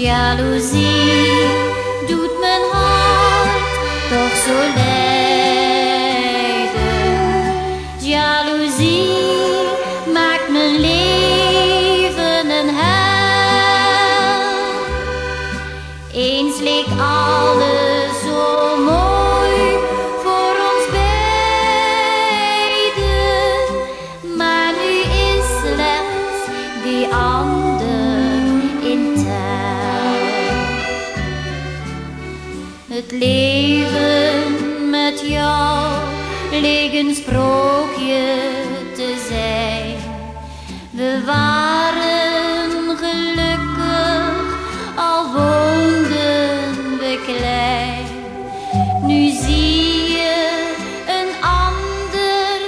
Jaloezie doet mijn hart toch zo lijden. Jaloezie maakt mijn leven een hel. Eens leek alles zo mooi voor ons beiden, maar nu is slechts die Het leven met jou leek een sprookje te zijn. We waren gelukkig, al woonden we klein. Nu zie je een ander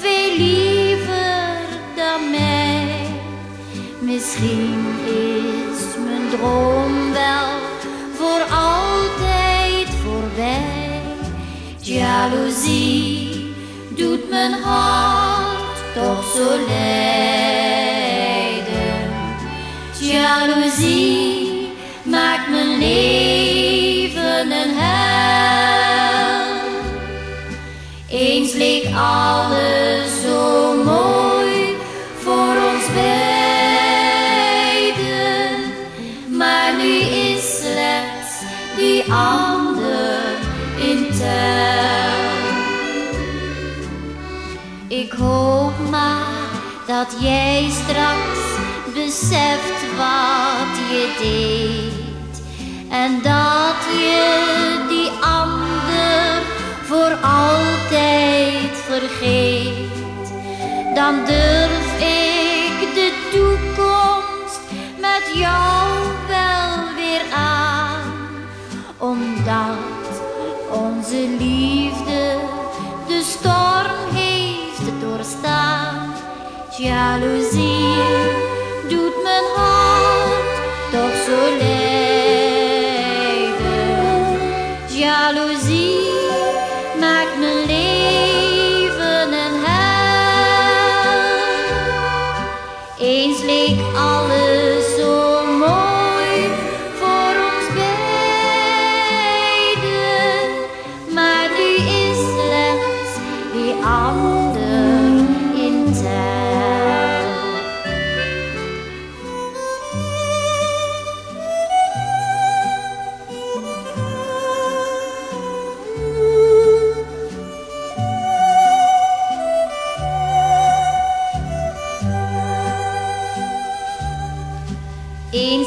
veel liever dan mij. Misschien is mijn droom wel voor altijd Jaloezie doet mijn hart toch zo lijden. Jaloezie maakt mijn leven een hel. Eens leek alles zo mooi voor ons beiden, maar nu is slechts die ander in tel. Ik hoop maar dat jij straks beseft wat je deed en dat je die ander voor altijd vergeet. Dan durf ik de toekomst met jou wel weer aan, omdat onze liefde de storm Jaloezie doet mijn hart toch zo lijden. Jaloezie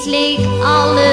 Eens leek alles zo